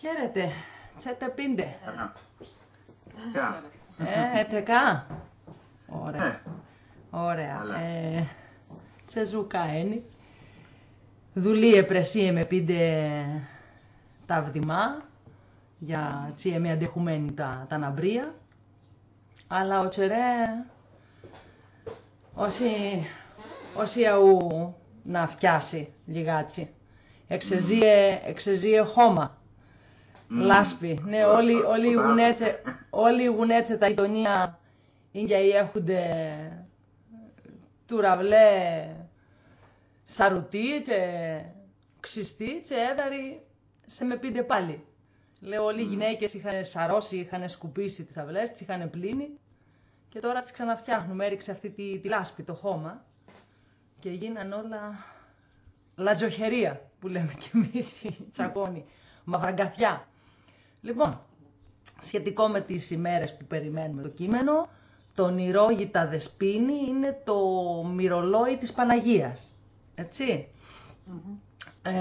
Χαίρετε. Τσέτε πίντε. Ja. Ε, τεκά. Ωραία. Ε, Ωραία. Καλά. Ε, σε ζουκά ένι. Δουλείε πρεσίε με πίντε τα βδημά για τσίε με αντεχουμένη τα, τα ναμπρία. Αλλά ο τσερέ όσοι, όσοι αού να φτιάσει λιγάτσι. Εξεζίε, εξεζίε χώμα. Λάσπη. Ναι, όλοι, όλοι, οι Ποτά. γουνέτσε, όλοι οι γουνέτσε τα γειτονία είναι οι έχονται τουραβλέ σαρουτί και ξυστή και έδαροι σε με πίντε πάλι. Λέω όλοι οι γυναίκες είχαν σαρώσει, είχαν σκουπίσει τις αυλές, τις είχαν πλύνει και τώρα τις ξαναφτιάχνουμε. Έριξε αυτή τη, τη λάσπη, το χώμα και γίναν όλα λατζοχερία που λέμε κι εμείς οι τσακώνοι, μαυραγκαθιά. Λοιπόν, σχετικό με τις ημέρες που περιμένουμε το κείμενο, το νηρόγητα δεσπίνη είναι το μυρολόι της Παναγίας. Έτσι. Ε,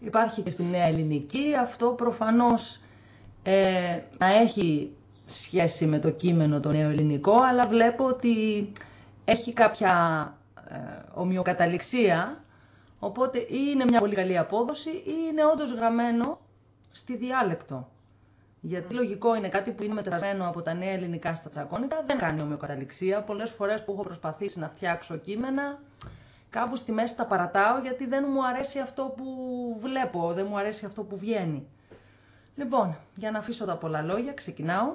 υπάρχει και στη Νέα Ελληνική. Αυτό προφανώς ε, να έχει σχέση με το κείμενο το νέο ελληνικό, αλλά βλέπω ότι έχει κάποια ε, ομοιοκαταληξία, οπότε ή είναι μια πολύ καλή απόδοση ή είναι όντως γραμμένο στη διάλεκτο. Γιατί λογικό είναι κάτι που είναι μετρασμένο από τα νέα ελληνικά στα τσακώνικα, δεν κάνει ομοιοκαταληξία. Πολλές φορές που έχω προσπαθήσει να φτιάξω κείμενα, κάπου στη μέση τα παρατάω γιατί δεν μου αρέσει αυτό που βλέπω, δεν μου αρέσει αυτό που βγαίνει. Λοιπόν, για να αφήσω τα πολλά λόγια, ξεκινάω.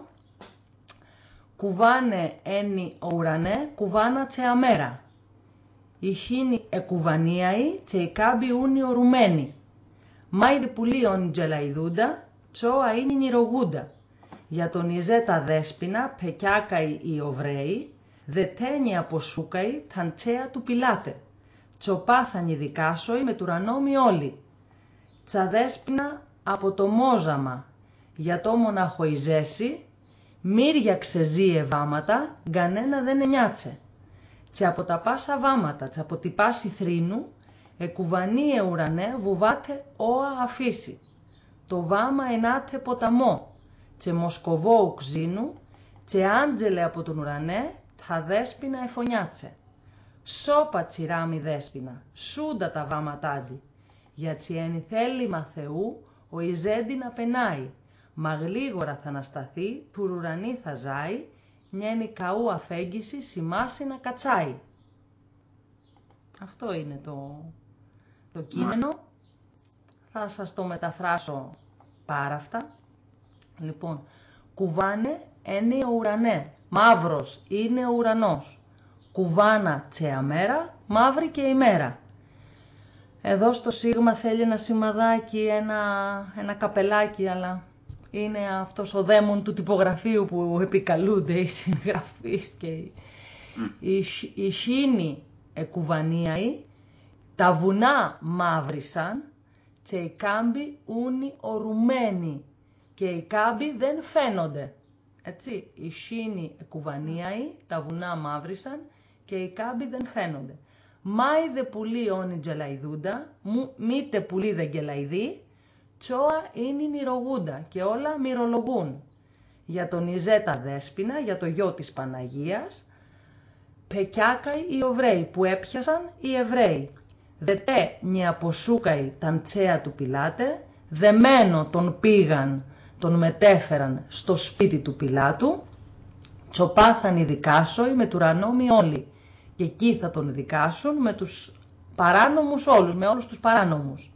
Κουβάνε ένι ο ουρανέ, κουβάνα τσε αμέρα. Η χίνη εκουβανίαη τσε η κάμπη ούνι ορουμένη. Μάιδε πουλίον τζελαϊδούντα, τσόα είναι νηρογούντα. Για τον Ιζέτα δέσποινα, πεκιάκαοι οι Οβραίοι, δε τένι αποσούκαοι, ταν τσέα του πιλάτε. Τσοπάθανι δικάσοοι με τουρανόμοι όλοι. Τσαδέσποινα από το μόζαμα, για το μοναχοϊζέσι, μύρια ξεζίε βάματα, γκανένα δεν ενιάτσε. Τσε από τα πάσα βάματα, τσε από τη πάση θρήνου, εκουβανίε ουρανέ βουβάτε όα αφήσει. Το βάμα ενάτε ποταμό, τσε μοσκοβό ουξίνου, τσε άντζελε από τον ουρανέ, θα δέσποινα εφωνιάτσε. Σώπα τσιράμι δέσποινα, σούντα τα βάματάντι, για τσιένι θέλημα Θεού, ο Ιζέντι να πενάει, μα γλίγορα θα ανασταθεί, του ουρανί θα ζάει, νιένει καού αφέγγιση, σημάσει να κατσάει. Αυτό είναι το, το κείμενο. Θα σας το μεταφράσω πάρα αυτά. Λοιπόν, κουβάνε είναι ο ουρανέ. Μαύρος είναι ο ουρανός. Κουβάνα τσεαμέρα, μαύρη και ημέρα. Εδώ στο σίγμα θέλει ένα σημαδάκι, ένα, ένα καπελάκι, αλλά είναι αυτός ο δαίμον του τυπογραφείου που επικαλούνται οι συγγραφείς και οι, η, σ- η χίνη εκουβανίαη, τα βουνά μαύρισαν και οι κάμποι ούνι ορουμένοι και οι κάμποι δεν φαίνονται. Έτσι, η σίνη εκουβανίαη, τα βουνά μαύρισαν και οι κάμποι δεν φαίνονται. Μάι δε πουλί όνει τζελαϊδούντα, μου- μήτε πουλί δε γελαϊδί, τσόα είναι νηρογούντα και όλα μυρολογούν. Για τον Ιζέτα Δέσποινα, για το γιο της Παναγίας, πεκιάκαοι οι Οβραίοι που έπιασαν οι Εβραίοι. Δετέ νιαποσούκαοι ταν τσέα του Πιλάτε, δεμένο τον πήγαν, τον μετέφεραν στο σπίτι του Πιλάτου, τσοπάθαν οι δικάσοοι με τουρανόμοι όλοι και εκεί θα τον δικάσουν με τους παράνομους όλους, με όλους τους παράνομους.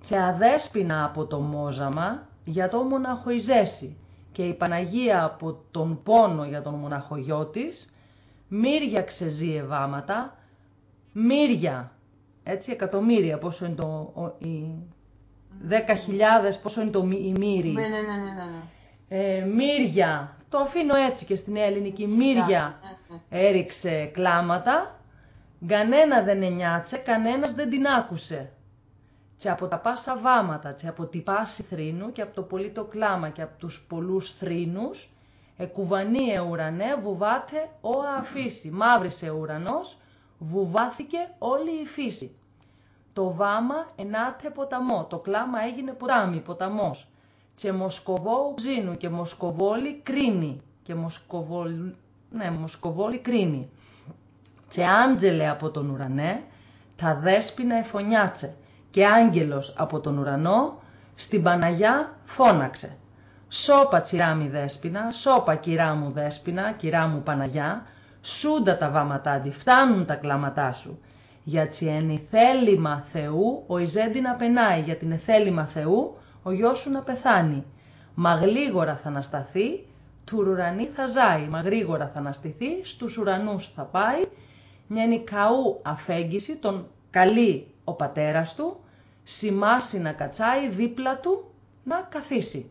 Τσε αδέσποινα από το μόζαμα για το μοναχοϊζέσι και η Παναγία από τον πόνο για τον μοναχογιό της, μύρια ξεζίε βάματα, μύρια, έτσι εκατομμύρια, πόσο είναι το, ο, η, δέκα χιλιάδες, πόσο είναι το, μυ- η μύρη. Ναι, ναι, ναι, ναι, ναι, ναι. Ε, μύρια, το αφήνω έτσι και στην νέα ελληνική, μύρια Ναι, ναι. έριξε κλάματα, κανένα δεν εννιάτσε, κανένας δεν την άκουσε. Και από τα πάσα βάματα, και από τη πάση θρήνου, και από το πολύ το κλάμα, και από τους πολλούς θρήνους, εκουβανίε ουρανέ, βουβάτε ο αφήσει. Μαύρισε ο ουρανός, βουβάθηκε όλη η φύση. Το βάμα ενάτε ποταμό, το κλάμα έγινε ποτάμι, ποταμός. Και Μοσκοβό ουζίνου και Μοσκοβόλη κρίνει. Και Μοσκοβόλη, ναι, Μοσκοβόλη κρίνει. Και άντζελε από τον ουρανέ, τα δέσποινα εφωνιάτσε. Και άγγελος από τον ουρανό, στην Παναγιά φώναξε. Σώπα τσιρά μου δέσποινα, σώπα κυρά μου δέσποινα, κυρά μου Παναγιά, σούντα τα βάματά τη, φτάνουν τα κλάματά σου. Γιατί εν θέλημα Θεού ο Ιζέντη να πενάει, για την εθέλημα Θεού ο γιος σου να πεθάνει. Μα γλίγορα θα ανασταθεί, του ουρανί θα ζάει, μα γρήγορα θα αναστηθεί, στους ουρανούς θα πάει, μια καού αφέγγιση, τον καλεί ο πατέρας του, σημάσει να κατσάει δίπλα του να καθίσει.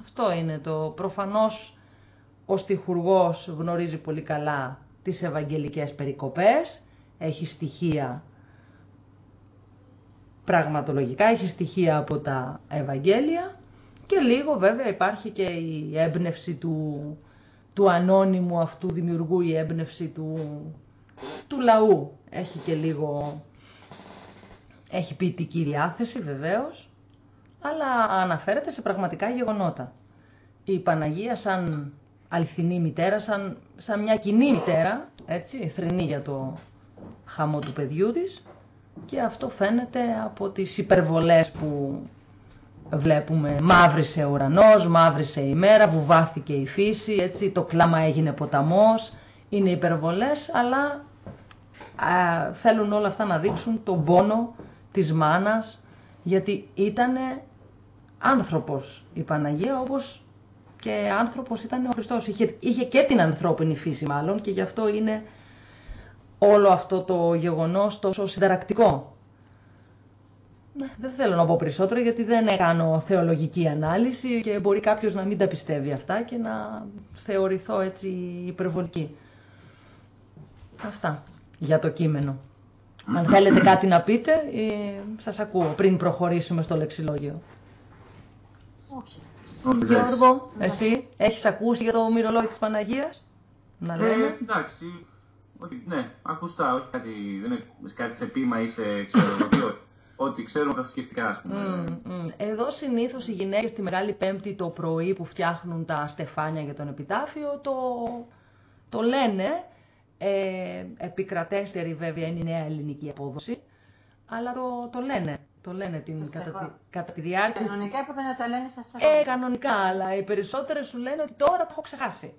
Αυτό είναι το προφανώς ο στιχουργός γνωρίζει πολύ καλά τις ευαγγελικές περικοπές, έχει στοιχεία πραγματολογικά, έχει στοιχεία από τα Ευαγγέλια και λίγο βέβαια υπάρχει και η έμπνευση του, του ανώνυμου αυτού δημιουργού, η έμπνευση του, του λαού. Έχει και λίγο, έχει ποιητική διάθεση βεβαίως, αλλά αναφέρεται σε πραγματικά γεγονότα. Η Παναγία σαν αληθινή μητέρα, σαν, σαν μια κοινή μητέρα, έτσι, θρηνή για το χαμό του παιδιού της και αυτό φαίνεται από τις υπερβολές που βλέπουμε. Μαύρησε ο ουρανός, μαύρησε η μέρα, βουβάθηκε η φύση, έτσι, το κλάμα έγινε ποταμός. Είναι υπερβολές, αλλά α, θέλουν όλα αυτά να δείξουν τον πόνο της μάνας, γιατί ήτανε άνθρωπος η Παναγία, όπως και άνθρωπος ήταν ο Χριστός. Είχε, είχε και την ανθρώπινη φύση μάλλον και γι' αυτό είναι όλο αυτό το γεγονός τόσο συνταρακτικό. Ναι, δεν θέλω να πω περισσότερο γιατί δεν έκανα θεολογική ανάλυση και μπορεί κάποιος να μην τα πιστεύει αυτά και να θεωρηθώ έτσι υπερβολική. Αυτά για το κείμενο. Αν θέλετε κάτι να πείτε, ε, σας ακούω πριν προχωρήσουμε στο λεξιλόγιο. Όχι. Γιώργο, εσύ έχεις ακούσει για το μυρολόι της Παναγίας, να λέμε. Ε, εντάξει, όχι, ναι, ακουστά, όχι κάτι, δεν είναι κάτι σε πείμα ή σε ξέρω Ό,τι ξέρουμε τα θρησκευτικά, ας πούμε. Mm, Εδώ συνήθως οι γυναίκες τη Μεγάλη Πέμπτη το πρωί που φτιάχνουν τα στεφάνια για τον επιτάφιο το, το λένε. Ε, επικρατέστερη βέβαια είναι η νέα ελληνική απόδοση. Αλλά το, το λένε. Το λένε την, κατά, τη, κατά τη διάρκεια. Κανονικά έπρεπε να τα λένε στα Ε, κανονικά, αλλά οι περισσότερε σου λένε ότι τώρα το έχω ξεχάσει.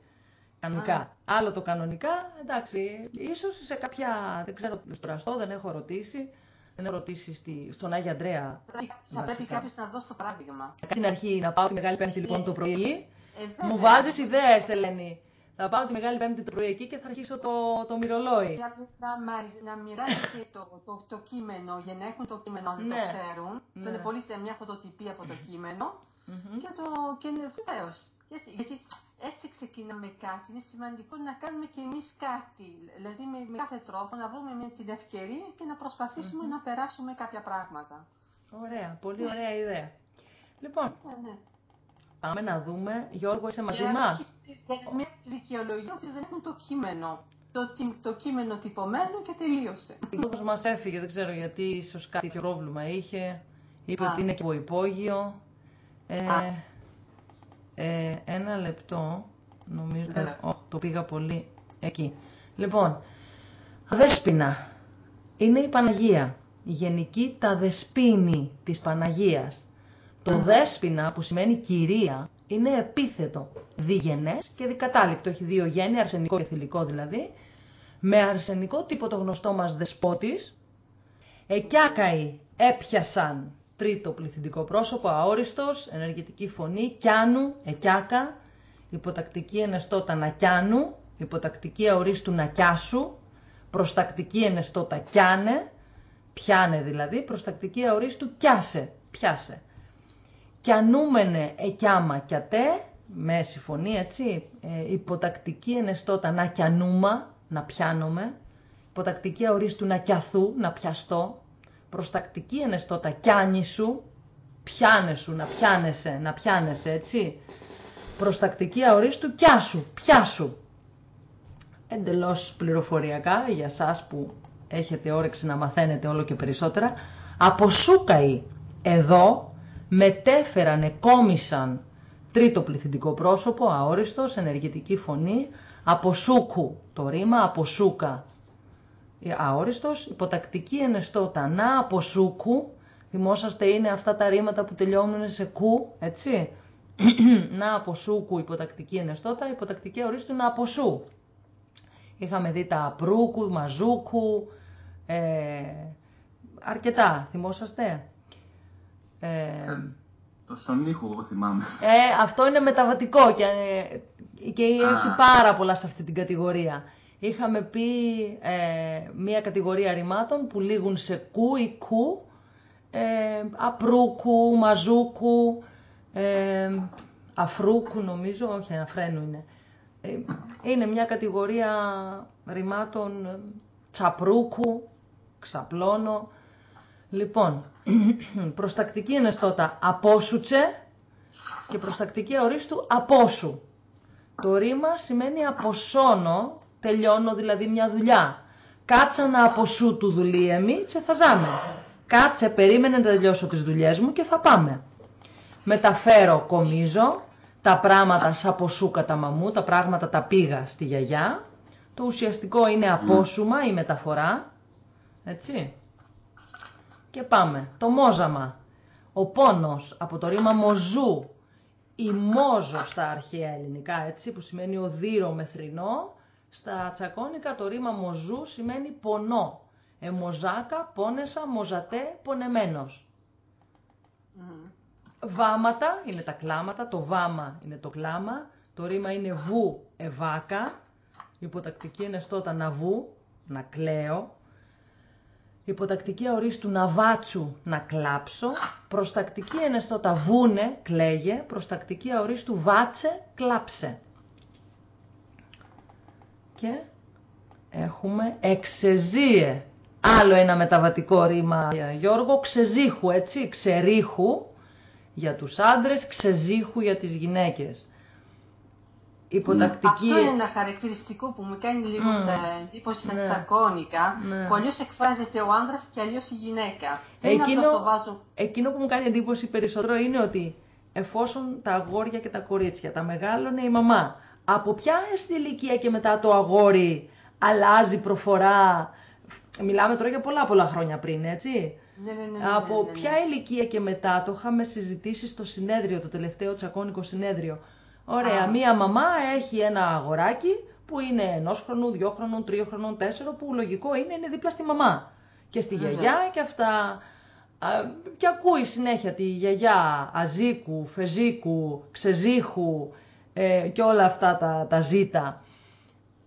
Κανονικά. Άλλο το κανονικά, εντάξει, ίσως σε κάποια, δεν ξέρω, στο δεν έχω ρωτήσει, δεν έχω ρωτήσει στη, στον Άγιο Αντρέα. Θα πρέπει κάποιος να δώσει το παράδειγμα. Την αρχή να πάω τη Μεγάλη Πέμπτη λοιπόν το πρωί. Ε, Μου βάζεις ιδέες, Ελένη. Θα πάω τη Μεγάλη Πέμπτη το πρωί εκεί και θα αρχίσω το, το μυρολόι. Να, να, να μοιράζεται το, το, το, κείμενο για να έχουν το κείμενο αν δεν Ναι. το ξέρουν. Ναι. Το είναι πολύ σε μια φωτοτυπία από το κείμενο Μμμ. και το και είναι βεβαίως. Γιατί, γιατί έτσι ξεκινάμε κάτι. Είναι σημαντικό να κάνουμε και εμείς κάτι. Δηλαδή με, με κάθε τρόπο να βρούμε μια, την ευκαιρία και να προσπαθησουμε να περάσουμε κάποια πράγματα. Ωραία, πολύ ωραία ιδέα. Λοιπόν, Ναι, ναι. πάμε να δούμε. Γιώργο, είσαι μαζί Και μας; όχι- Μια δικαιολογία ότι δεν έχουν το κείμενο. Το, τι- το κείμενο τυπωμένο και τελείωσε. Ο Γιώργος μας έφυγε, δεν ξέρω γιατί, ίσως κάτι τέτοιο πρόβλημα είχε. Είπε Α. ότι είναι και από υπόγειο. Ε, Α. ε, ένα λεπτό, νομίζω, ε, Ναι. ω, το πήγα πολύ εκεί. Λοιπόν, Δέσποινα είναι η Παναγία. Η γενική τα δεσπίνη της Παναγίας. Το δέσποινα που σημαίνει κυρία είναι επίθετο, διγενές και δικατάληκτο. Έχει δύο γέννη, αρσενικό και θηλυκό δηλαδή. Με αρσενικό τύπο το γνωστό μας δεσπότης, Εκιάκαοι έπιασαν τρίτο πληθυντικό πρόσωπο, αόριστος, ενεργητική φωνή, κιάνου, εκιάκα, υποτακτική ενεστώτα να κιάνου, υποτακτική αορίστου να κιάσου, προστακτική ενεστώτα κιάνε, πιάνε δηλαδή, προστακτική αορίστου κιάσε, πιάσε. Κιανούμενε εκιάμα κιατέ, με συμφωνή έτσι, ε, υποτακτική ενεστώτα να κιανούμα, να πιάνομαι, υποτακτική αορίστου να κιαθού, να πιαστώ, προστακτική ενεστώτα κιάνι σου, πιάνε σου, να πιάνεσαι, να πιάνεσαι, έτσι. Προστακτική αορίστου πιάσου, πιάσου. Εντελώς πληροφοριακά για σας που έχετε όρεξη να μαθαίνετε όλο και περισσότερα, από Σούκαη εδώ μετέφεραν, εκόμισαν τρίτο πληθυντικό πρόσωπο, αόριστος, ενεργητική φωνή, από Σούκου το ρήμα, από Σούκα αόριστος, υποτακτική ενεστώτα να από Σούκου, θυμόσαστε είναι αυτά τα ρήματα που τελειώνουν σε κου, έτσι, να από Σούκου υποτακτική ενεστώτα, υποτακτική ορίστου να από Σου. Είχαμε δει τα Προύκου, Μαζούκου, ε, αρκετά, θυμόσαστε. Ε, το Σονίχου, εγώ θυμάμαι. Ε, αυτό είναι μεταβατικό και, και έχει πάρα πολλά σε αυτή την κατηγορία. Είχαμε πει ε, μία κατηγορία ρημάτων που λήγουν σε κου ή κου, ε, απρούκου, μαζούκου, ε, αφρούκου νομίζω, όχι αφρένου είναι. Ε, είναι μια κατηγορία ρημάτων ε, τσαπρούκου, ξαπλώνω. Λοιπόν, προστακτική είναι στότα απόσουτσε και προστακτική ορίστου απόσου. Το ρήμα σημαίνει αποσώνω, τελειώνω δηλαδή μια δουλειά. Κάτσα να αποσού του δουλίεμι, τσε θα ζάμε. Κάτσε, περίμενε να τελειώσω τις δουλειές μου και θα πάμε. Μεταφέρω, κομίζω, τα πράγματα σαν ποσού κατά μαμού, τα πράγματα τα πήγα στη γιαγιά. Το ουσιαστικό είναι απόσουμα ή μεταφορά. Έτσι. Και πάμε. Το μόζαμα. Ο πόνος από το ρήμα μοζού. Η μόζο στα αρχαία ελληνικά, έτσι, που σημαίνει οδύρο με θρηνό. Στα τσακώνικα το ρήμα μοζού σημαίνει πονό. Εμοζάκα, πόνεσα, μοζατέ, πονεμένος. Βάματα είναι τα κλάματα, το βάμα είναι το κλάμα, το ρήμα είναι βου, ευάκα, υποτακτική είναι στότα να βου, να κλαίω, υποτακτική ορίστου να βάτσου, να κλάψω, προστακτική είναι στότα βούνε, κλαίγε, προστακτική ορίστου βάτσε, κλάψε. Και έχουμε εξεζίε. Άλλο ένα μεταβατικό ρήμα, Γιώργο, ξεζήχου, έτσι, ξερίχου, για τους άντρες, ξεζήχου για τις γυναίκες. Υποτακτική... Αυτό είναι ένα χαρακτηριστικό που μου κάνει λίγο mm. στα εντύπωση στα ναι. τσακώνικα, ναι. που αλλιώς εκφράζεται ο άνδρας και αλλιώς η γυναίκα. Εκείνο, το βάζω... εκείνο που μου κάνει εντύπωση περισσότερο είναι ότι εφόσον τα αγόρια και τα κορίτσια τα μεγάλωνε η μαμά, από ποια ηλικία και μετά το αγόρι αλλάζει προφορά, μιλάμε τώρα για πολλά πολλά χρόνια πριν, έτσι. Ναι, ναι, ναι, Από ποια ηλικία και μετά το είχαμε συζητήσει στο συνέδριο, το τελευταίο τσακώνικο συνέδριο. Ωραία, μία μαμά έχει ένα αγοράκι που είναι ενός χρονού, δυο χρονών, τρία χρονών, τέσσερα, που λογικό είναι, είναι δίπλα στη μαμά. Και στη γιαγιά και αυτά. Και ακούει συνέχεια τη γιαγιά Αζίκου, Φεζίκου, Ξεζίχου ε, και όλα αυτά τα, τα ζήτα.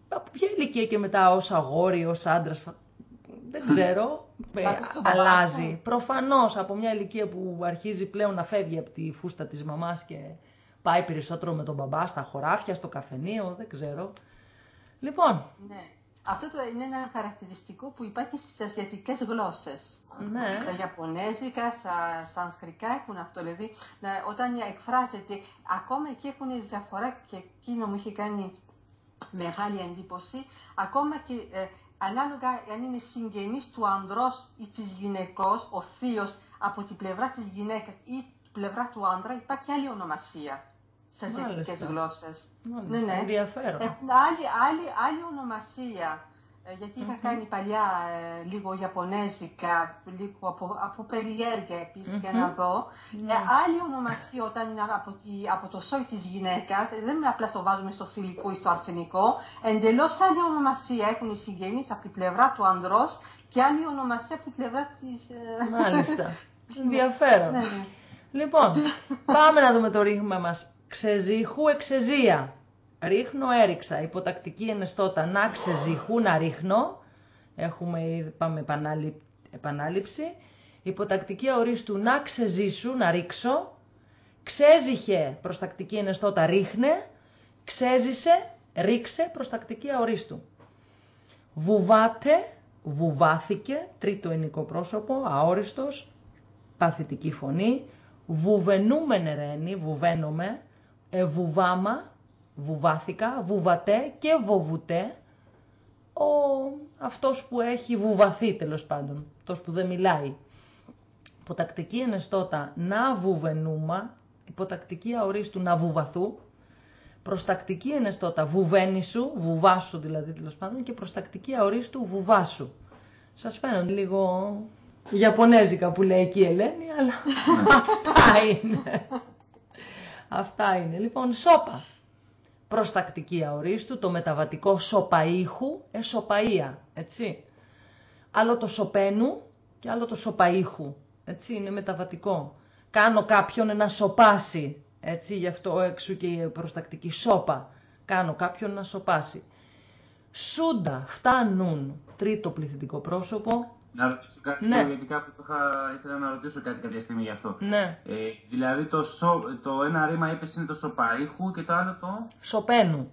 Από ποια ηλικία και μετά ως αγόρι, ως άντρας, δεν ξέρω, ε, αλλάζει. Προφανώς από μια ηλικία που αρχίζει πλέον να φεύγει από τη φούστα της μαμάς και πάει περισσότερο με τον μπαμπά στα χωράφια, στο καφενείο, δεν ξέρω. Λοιπόν. Ναι. Αυτό το είναι ένα χαρακτηριστικό που υπάρχει στις ασιατικές γλώσσες. Ναι. Στα Ιαπωνέζικα, στα Σανσκρικά έχουν αυτό. Δηλαδή, όταν εκφράζεται, ακόμα και έχουν διαφορά και εκείνο μου είχε κάνει μεγάλη εντύπωση, ακόμα και ε, ανάλογα αν είναι συγγενής του ανδρός ή της γυναικός, ο θείος από την πλευρά της γυναίκας ή την πλευρά του άνδρα, υπάρχει άλλη ονομασία σε ασιατικές γλώσσες. ναι, ναι. Ενδιαφέρον. Έχουν άλλη, άλλη, άλλη ονομασία. Ε, γιατί είχα κάνει παλιά ε, λίγο Ιαπωνέζικα, λίγο από, από περιέργεια επίσης για να δω. Ε, ναι. άλλη ονομασία όταν είναι από, τη, από το σόι της γυναίκας, δεν είναι απλά στο βάζουμε στο θηλυκό ή στο αρσενικό, εντελώς άλλη ονομασία έχουν οι συγγενείς από την πλευρά του ανδρός και άλλη ονομασία από την πλευρά της... Μάλιστα. Ενδιαφέρον. ναι, ναι. Λοιπόν, πάμε να δούμε το ρήγμα μας. Ξεζήχου εξεζία. Ρίχνω, έριξα. Υποτακτική ενεστώτα να ξεζυχού, να ρίχνω. Έχουμε, πάμε επανάληψη. Υποτακτική ορίστου να ξεζήσου, να ρίξω. Ξέζυχε, προστακτική ενεστώτα ρίχνε. Ξέζησε, ρίξε, προστακτική αορίστου. Βουβάτε, βουβάθηκε, τρίτο ενικό πρόσωπο, αόριστος, παθητική φωνή. Βουβενούμενε ρένι, βουβαίνομαι, ε, βουβάμα, βουβάθηκα, βουβατέ και βοβουτέ, ο, αυτός που έχει βουβαθεί τέλος πάντων, αυτός που δεν μιλάει. Υποτακτική ενεστώτα να βουβενούμα, υποτακτική αορίστου να βουβαθού, προστακτική ενεστώτα βουβένισου, βουβάσου δηλαδή τέλος πάντων, και προστακτική αορίστου βουβάσου. Σας φαίνονται λίγο Ιαπωνέζικα που λέει εκεί η Ελένη, αλλά αυτά είναι. Αυτά είναι. Λοιπόν, σώπα. Προστακτική αορίστου, το μεταβατικό σοπαΐχου, εσωπαΐα, έτσι. Άλλο το σοπένου και άλλο το σοπαΐχου, έτσι, είναι μεταβατικό. Κάνω κάποιον να σοπάσει, έτσι, γι' αυτό έξω και η προστακτική σώπα. Κάνω κάποιον να σοπάσει. Σούντα, φτάνουν, τρίτο πληθυντικό πρόσωπο, να ρωτήσω κάτι, ναι. γιατί κάπου είχα, ήθελα να ρωτήσω κάτι κάποια στιγμή γι' αυτό. Ναι. Ε, δηλαδή το, σο, το ένα ρήμα είπες είναι το σοπαΐχου και το άλλο το... Σοπένου.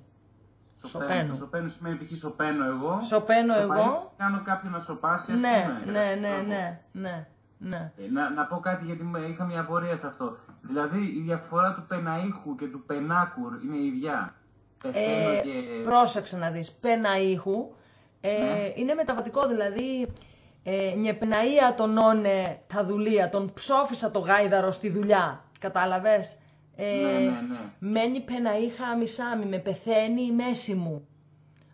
Σοπένου. Το σοπένου σημαίνει π.χ. σοπαίνω εγώ. Σοπαίνω εγώ. Κάνω κάποιον να σοπάσει. Ναι, πούμε, ναι, ναι, ναι, ναι, ναι. Ε, να, να πω κάτι γιατί είχα μια απορία σε αυτό. Δηλαδή η διαφορά του πεναΐχου και του πενάκουρ είναι η ίδια; Ε, και... Πρόσεξε να δεις. Πεναΐχου ε, ναι. είναι μεταβατικό δηλαδή ε, νιεπναία τον όνε τα δουλεία, τον ψόφισα το γάιδαρο στη δουλειά, κατάλαβες; Ε, ναι, ναι, ναι. Μένει πεναήχα μισάμι, με πεθαίνει η μέση μου.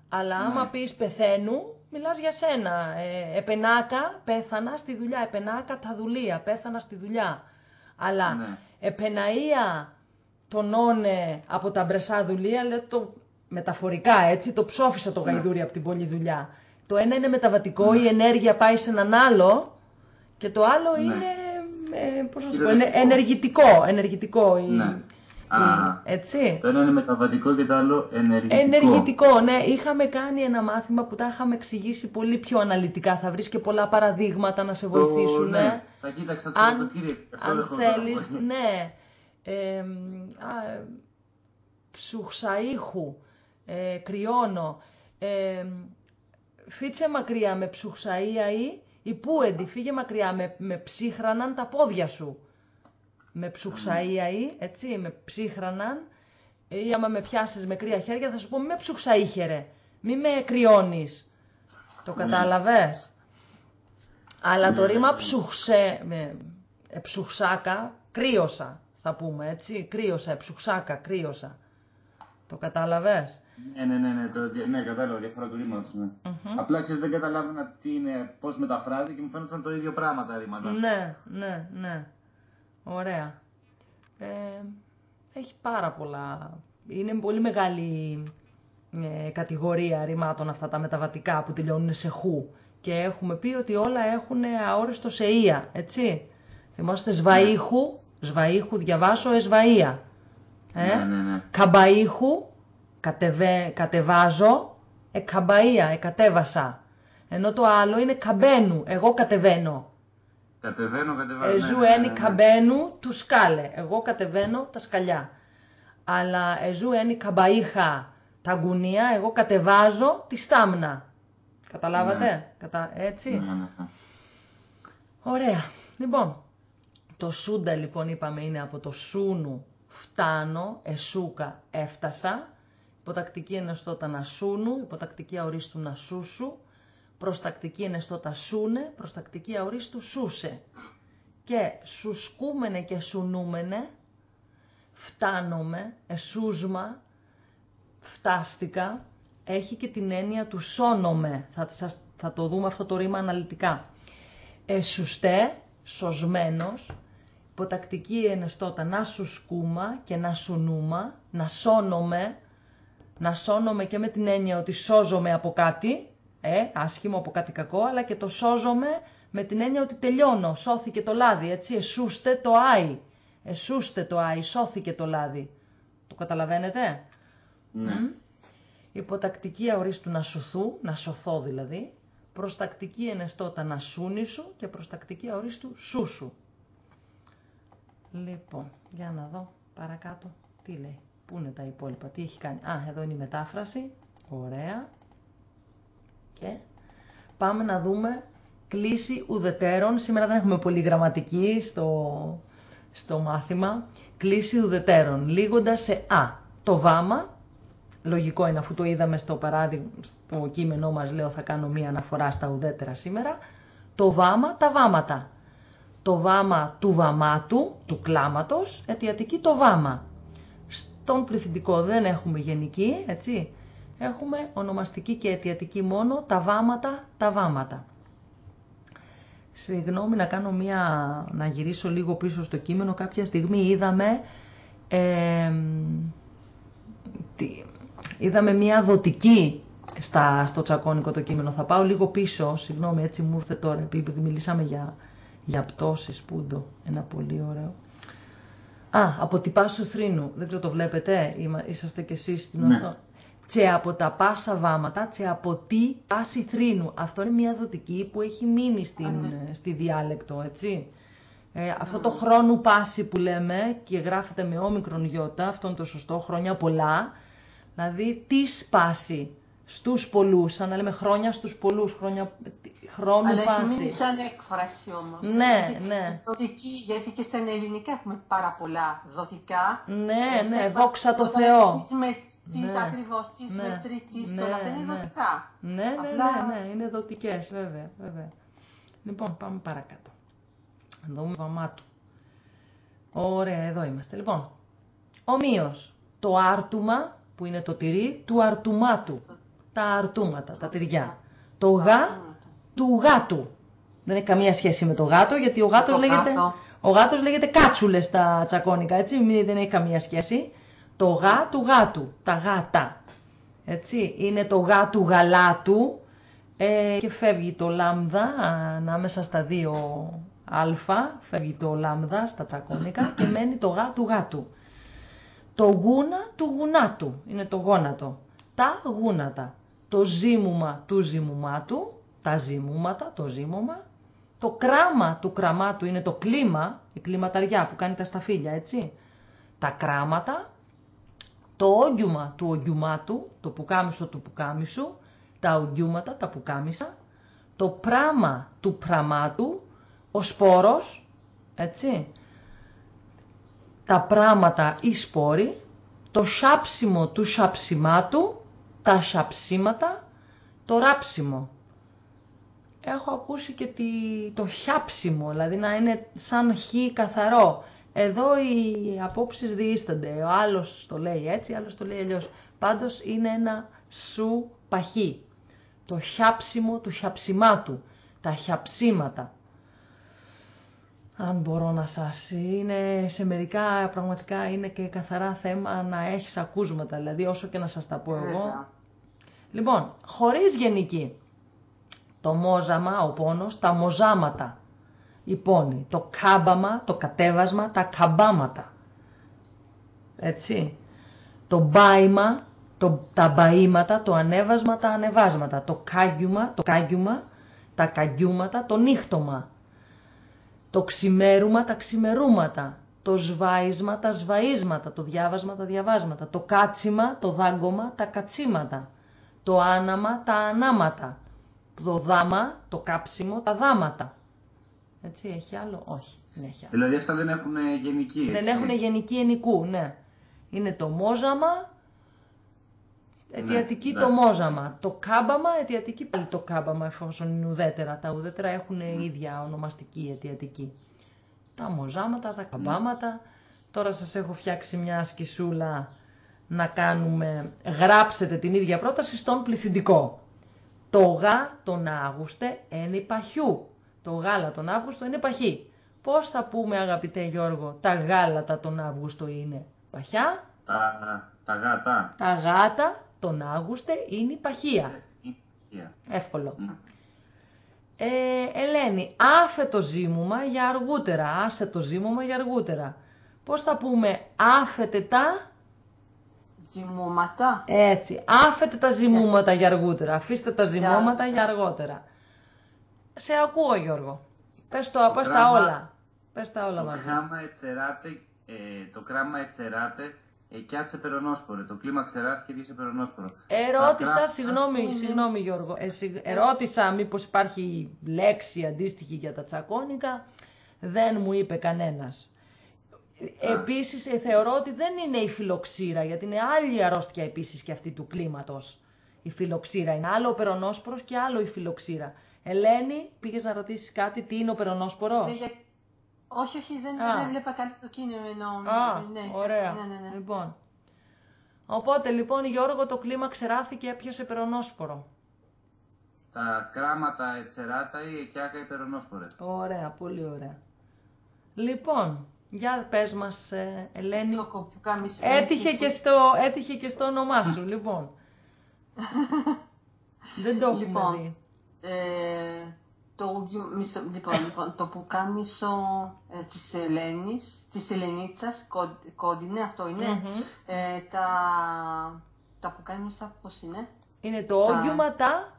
Αλλά ναι. άμα πεις πεθαίνου, μιλάς για σένα. Ε, επενάκα, πέθανα στη δουλειά. Επενάκα τα δουλεία, πέθανα στη δουλειά. Αλλά ναι. επεναΐα τον όνε από τα μπρεσά δουλεία, λέει το μεταφορικά έτσι, το ψόφισα το ναι. γαϊδούρι από την πολλή δουλειά. Το ένα είναι μεταβατικό, η ενέργεια πάει σε έναν άλλο και το άλλο ναι. είναι, ε, πώς το πω, ενεργητικό. ενεργητικό η, ναι. έτσι. Το ένα είναι μεταβατικό και το άλλο ενεργητικό. Ενεργητικό, ναι. Είχαμε κάνει ένα μάθημα που τα είχαμε εξηγήσει πολύ πιο αναλυτικά. Θα βρεις και πολλά παραδείγματα να σε βοηθήσουν. Το, ναι. Θα κοίταξα το αν, αν θέλεις, ναι. Ε, α, ψουχσαΐχου, ε, κρυώνω. Ε, φύτσε μακριά με ψουχσαΐα ή η πούεντι, φύγε μακριά με, με ψύχραναν τα πόδια σου. Με ψουχσαΐα ή, έτσι, με ψύχραναν ή άμα με πιάσεις με κρύα χέρια θα σου πω με ψουχσαΐχερε, μη με κρυώνεις. Το ναι. κατάλαβες; Αλλά το ναι. ρήμα ψουχσέ, με, ψουχσάκα, κρύωσα θα πούμε έτσι, κρύωσα, ψουχσάκα, κρύωσα. Το κατάλαβες; Ναι, ναι, ναι, ναι, το, ναι κατάλαβα διαφορά του ρήματος, ναι. Απλά ξέρεις δεν καταλάβαινα τι είναι, πώς μεταφράζει και μου φαίνονταν το ίδιο πράγμα τα ρήματα. Ναι, ναι, ναι. Ωραία. Ε, έχει πάρα πολλά. Είναι πολύ μεγάλη ε, κατηγορία ρημάτων αυτά τα μεταβατικά που τελειώνουν σε χου. Και έχουμε πει ότι όλα έχουν αόριστο σε ία, έτσι. Θυμάστε σβαΐχου, σβαΐχου διαβάσω εσβαΐα. Ε; Ναι, ναι, ναι. Καμπαΐχου, κατεβε, κατεβάζω, εκαμπαία, εκατέβασα. Ενώ το άλλο είναι καμπένου, εγώ κατεβαίνω. Κατεβαίνω, κατεβάζω. Εζού ναι, ένι ναι, ναι. καμπένου, του σκάλε. Εγώ κατεβαίνω τα σκαλιά. Αλλά εζού ένι καμπαΐχα τα γκουνία, εγώ κατεβάζω τη στάμνα. Καταλάβατε, ναι. Κατα... έτσι; Ναι, ναι, Ωραία. Λοιπόν, το σούντα λοιπόν είπαμε είναι από το σούνου φτάνω, εσούκα, έφτασα, υποτακτική ενεστώτα να σούνου, υποτακτική αορίστου να σούσου, προστακτική ενεστώτα σούνε, προστακτική αορίστου σούσε. Και σουσκούμενε και σουνούμενε, φτάνομαι, εσούσμα, φτάστηκα, έχει και την έννοια του σώνομαι. Θα, θα το δούμε αυτό το ρήμα αναλυτικά. Εσουστέ, σωσμένος, υποτακτική ενεστώτα να σου σκούμα και να σου νούμα, να σώνομαι, να σώνομαι και με την έννοια ότι σώζομαι από κάτι, ε, άσχημο από κάτι κακό, αλλά και το σώζομαι με την έννοια ότι τελειώνω, σώθηκε το λάδι, έτσι, εσούστε το άι, εσούστε το άι, σώθηκε το λάδι. Το καταλαβαίνετε; Ναι. Υποτακτική αορίστου να σωθού, να σωθώ δηλαδή, προστακτική ενεστώτα να σούνησου και προστακτική αορίστου σούσου. Λοιπόν, για να δω παρακάτω τι λέει. Πού είναι τα υπόλοιπα, τι έχει κάνει. Α, εδώ είναι η μετάφραση. Ωραία. Και πάμε να δούμε κλίση ουδετέρων. Σήμερα δεν έχουμε πολύ γραμματική στο, στο μάθημα. Κλίση ουδετέρων. Λίγοντας σε α. Το βάμα, λογικό είναι αφού το είδαμε στο παράδειγμα, στο κείμενό μας λέω θα κάνω μία αναφορά στα ουδέτερα σήμερα, το βάμα, τα βάματα. Το βάμα του βαμάτου, του κλάματος, αιτιατική το βάμα. Στον πληθυντικό δεν έχουμε γενική, έτσι. Έχουμε ονομαστική και αιτιατική μόνο, τα βάματα, τα βάματα. Συγγνώμη να κάνω μία, να γυρίσω λίγο πίσω στο κείμενο. Κάποια στιγμή είδαμε, ε, τι, είδαμε μία δοτική στα, στο τσακώνικο το κείμενο. Θα πάω λίγο πίσω, συγγνώμη έτσι μου ήρθε τώρα, επειδή μιλήσαμε για, για πτώσεις, πούντο, ένα πολύ ωραίο. Α, από την Πάσου Θρήνου, δεν ξέρω το βλέπετε, είσαστε κι εσείς στην ναι. οθόνη. Τσε από τα πάσα βάματα, τσε από τι πάση θρήνου. Αυτό είναι μια δοτική που έχει μείνει στην, ναι. στη διάλεκτο, έτσι. Ε, αυτό το χρόνο πάση που λέμε και γράφεται με όμικρον γιώτα, αυτό είναι το σωστό, χρόνια πολλά. Δηλαδή, τι σπάσει στους πολλούς, σαν να λέμε χρόνια στους πολλούς, χρόνια, χρόνου Αλλά πάση. Αλλά έχει μείνει σαν έκφραση όμως. Ναι, γιατί, ναι. Δοτική, γιατί και στα ελληνικά έχουμε πάρα πολλά δοτικά. Ναι, ναι, δόξα τω Θεώ. Με τις ναι, ακριβώς, τις ναι, μετρητής, ναι, όλα αυτά είναι ναι. δοτικά. Ναι, ναι, Απλά... ναι, ναι, είναι δοτικές, βέβαια, βέβαια. Λοιπόν, πάμε παρακάτω. Να δούμε βαμάτου. Ωραία, εδώ είμαστε. Λοιπόν, ομοίως, το άρτουμα που είναι το τυρί του αρτουμάτου. Τα αρτούματα, τα τυριά. Το γά του γάτου. Δεν έχει καμία σχέση με το γάτο, γιατί ο γάτος, λέγεται, ο γάτος λέγεται κάτσουλες στα τσακώνικα, έτσι, μην, δεν έχει καμία σχέση. Το γά του γάτου, τα γάτα. Έτσι, είναι το γά του γαλάτου ε, και φεύγει το λάμδα ανάμεσα στα δύο αλφα, φεύγει το λάμδα στα τσακώνικα και μένει το γά του γάτου. Το γούνα του γουνάτου, είναι το γόνατο. Τα γούνατα. Το ζύμουμα του ζυμουμάτου, τα ζυμούματα, το ζύμωμα. Το κράμα του κραμάτου είναι το κλίμα, η κλιματαριά που κάνει τα σταφύλια, έτσι. Τα κράματα. Το όγγιουμα του ογγιουμάτου, το πουκάμισο του πουκάμισου. Τα ογγιούματα, τα πουκάμισα. Το πράμα του πραμάτου, ο σπόρος, έτσι τα πράγματα ή σπόροι, το σάψιμο του σαψιμάτου, τα σαψίματα, το ράψιμο. Έχω ακούσει και τη, το χιάψιμο, δηλαδή να είναι σαν χ καθαρό. Εδώ οι απόψεις διήστανται, ο άλλος το λέει έτσι, άλλος το λέει αλλιώς. Πάντως είναι ένα σου παχύ. Το χιάψιμο του χιαψιμάτου, τα χιαψίματα αν μπορώ να σας είναι σε μερικά πραγματικά είναι και καθαρά θέμα να έχεις ακούσματα, δηλαδή όσο και να σας τα πω εγώ. Λοιπόν, χωρίς γενική, το μόζαμα, ο πόνος, τα μοζάματα, η πόνη, το κάμπαμα, το κατέβασμα, τα καμπάματα. Έτσι. Το μπάιμα, το, τα μπαΐματα, το ανέβασμα, τα ανεβάσματα. Το κάγιουμα, το κάγιουμα, τα καγιούματα, το νύχτωμα το ξημέρωμα, τα ξημερούματα, το σβάισμα, τα σβαίσματα, το διάβασμα, τα διαβάσματα, το κάτσιμα, το δάγκωμα, τα κατσίματα, το άναμα, τα ανάματα, το δάμα, το κάψιμο, τα δάματα. Έτσι, έχει άλλο, όχι, δεν έχει άλλο. Δηλαδή αυτά δεν έχουν γενική, έτσι. Δεν έχουν γενική ενικού, ναι. Είναι το μόζαμα, αιτιατική ναι, το μόζαμα. Το κάμπαμα, αιτιατική πάλι το κάμπαμα, εφόσον είναι ουδέτερα. Τα ουδέτερα έχουν mm. ίδια ονομαστική αιτιατική. Τα μοζάματα, τα κάμπαματα. Τώρα σας έχω φτιάξει μια σκισούλα να κάνουμε, γράψετε την ίδια πρόταση στον πληθυντικό. Το γα τον Αύγουστε είναι παχιού. Το γάλα τον Αύγουστο είναι παχύ. Πώς θα πούμε αγαπητέ Γιώργο, τα γάλατα τον Αύγουστο είναι παχιά; Τα, τα γάτα. Τα γάτα τον Αύγουστε είναι η παχεία. Εύκολο. Ναι. Ε, Ελένη, άφε το ζύμωμα για αργότερα. Άσε το ζύμωμα για αργότερα. Πώς θα πούμε άφετε τα... Ζυμώματα. Έτσι. Άφετε τα ζυμώματα για αργότερα. Αφήστε τα ζυμώματα για αργότερα. Σε ακούω Γιώργο. Πες, το, πες τα όλα. Πες τα όλα το μαζί. Κράμα ετσεράτε, ε, το κράμα ετσεράτε ε, κιάτσε περονόσπορο. Το κλίμα ξεράθηκε και σε περονόσπορο. Ερώτησα, συγγνώμη, συγγνώμη Γιώργο, ε, ερώτησα μήπως υπάρχει λέξη αντίστοιχη για τα τσακώνικα, δεν μου είπε κανένας. Επίσης ε, θεωρώ ότι δεν είναι η φιλοξήρα, γιατί είναι άλλη αρρώστια επίσης και αυτή του κλίματος. Η φιλοξήρα είναι άλλο ο περονόσπορος και άλλο η φιλοξήρα. Ελένη, πήγες να ρωτήσεις κάτι, τι είναι ο περονόσπορος; Ναι, για- Όχι, όχι, δεν, Α. δεν έβλεπα κάτι το κείμενο. εννοώ. Α, ναι, ωραία. Ναι, ναι, ναι. Λοιπόν. Οπότε λοιπόν Γιώργο το κλίμα ξεράθηκε και έπιασε περονόσπορο. Τα κράματα ετσεράτα ή εκιάκα υπερονόσπορε. Ωραία, πολύ ωραία. Λοιπόν, για πες μας ε, Ελένη. Το κοπουκάμισο. Έτυχε που- και, στο, έτυχε και στο όνομά σου, λοιπόν. Δεν το έχουμε Λοιπόν, δει. Ε, το, γιου- μισό- λοιπόν, λοιπόν, το πουκάμισο ε, της Ελένης, της Ελενίτσας, κο- κόντινε, αυτό είναι. Μμμ. Ε, τα, τα πουκάμισα πώς είναι; Είναι το τα- όγιουμα τα,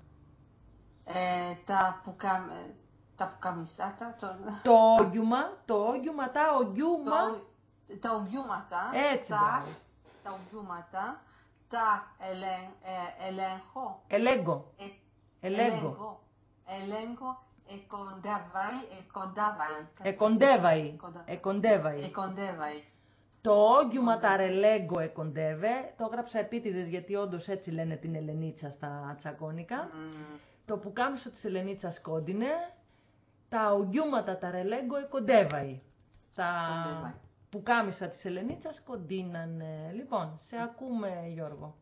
Ε, τα, πουκα, ε, τα πουκαμισάτα, το, το όγιουμα, το όγιουμα τα, ογιούμα. το, τα ογιούματα, Έτσι, τα, μπράβο. τα ογιούματα, τα ελέγ, ε, ελέγχω, Ελέγγω, ε, ελέγγω. ελέγχω, ελέγχω, εκονταβάει, εκονταβάει. Εκοντέβαει, Εκοντα- εκοντέβαει. Εκοντεύαει. Το όγιουμα τα ρελέγκο εκοντεύε, το έγραψα επίτηδες γιατί όντως έτσι λένε την Ελενίτσα στα τσακώνικα. Μμμ. Το πουκάμισο της Ελενίτσας κόντινε, τα ογιούματα τα ρελέγκο εκοντέβαει. Τα Κοντέβαει. πουκάμισα της Ελενίτσας κοντίνανε. Λοιπόν, σε ακούμε Γιώργο.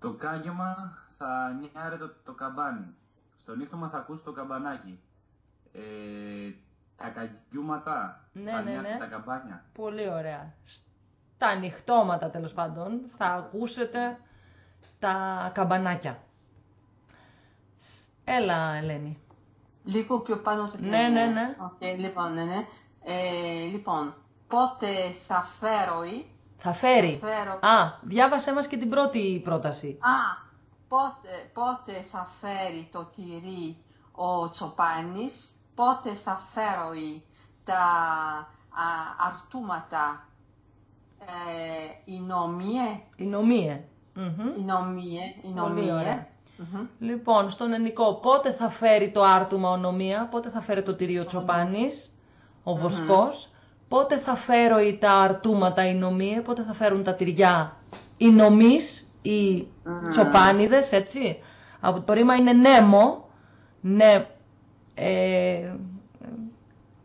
Το κάγεμα θα νιάρε το, το καμπάνι. Στο νύχτωμα θα ακούσει το καμπανάκι. Ε, τα καγιούματα Ναι, θα ναι, νιάρει ναι. τα καμπάνια. Πολύ ωραία. Στα ανοιχτώματα τέλος πάντων θα ακούσετε τα καμπανάκια. Έλα Ελένη. Λίγο πιο πάνω το Ναι, ναι, ναι. Οκ, λοιπόν, ναι, ναι. Ε, λοιπόν, πότε θα φέρω ή... Θα φέρει. Θα φέρω... Α, διάβασέ μας και την πρώτη πρόταση. Α, πότε, πότε θα φέρει το τυρί ο Τσοπάνης, πότε θα φέρω ή τα α, αρτούματα ε, η νομίε, Η νομίε. Μμμ. η νομίε, η Πολύ ωραία. νομίε. Μμμ. Λοιπόν, στον ενικό, πότε θα φέρει το άρτουμα ονομία, πότε θα φέρει το τυρίο Τσοπάνης, ο Βοσκός, πότε θα φέρω ή τα αρτούματα η νομίε, πότε θα φέρουν τα τυριά οι νομείς, οι Τσοπάνιδες, έτσι. Από το ρήμα είναι νέμο, ναι, ε,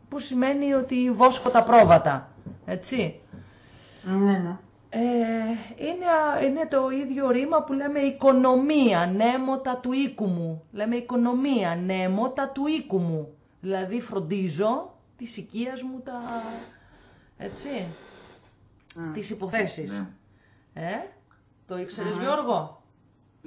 που σημαίνει ότι βόσκω τα πρόβατα, έτσι. Ναι, ναι. Ε, είναι, α- είναι το ίδιο ρήμα που λέμε οικονομία, νέμοτα του οίκου μου. Λέμε οικονομία, νέμοτα του οίκου μου. Δηλαδή φροντίζω της οικίας μου τα... έτσι, Μμ. τις υποθέσεις. Ναι. Ε, το ήξερες Γιώργο;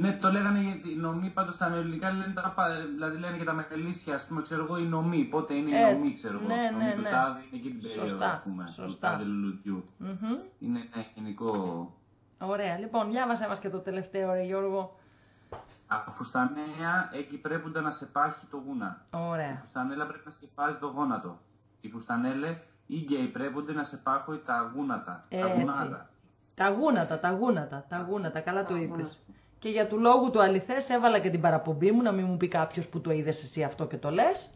Ναι, το λέγανε γιατί οι νομοί πάντως στα ελληνικά λένε, τα, πα- δηλαδή λένε και τα μετελίσια, ας πούμε, ξέρω εγώ, οι νομοί. Πότε είναι οι Έτσι. νομοί, ξέρω εγώ. Ναι, Οι νομοί ναι, του ναι. τάδε είναι εκεί την περίοδο, Σωστά, ας πούμε. σωστά. Του τάδε λουλουδιού. Μμμ. Είναι ναι, γενικό. Ωραία, λοιπόν, διάβασέ μας και το τελευταίο ρε Γιώργο. Αφού στα νέα, εκεί πρέπει να σε πάχει το γούνα. Η Ωραία. φουστανέλα πρέπει να σκεπάζει το γόνατο. Η φουστανέλε, ίγκαιοι πρέπει να σε πάχει τα γούνατα. Τα Έτσι. γουνάτα. Τα γούνατα, τα γούνατα, τα γούνατα, καλά το είπες. Και για του λόγου του αληθές έβαλα και την παραπομπή μου, να μην μου πει κάποιος που το είδες εσύ αυτό και το λες.